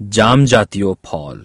जाम जातीय फल।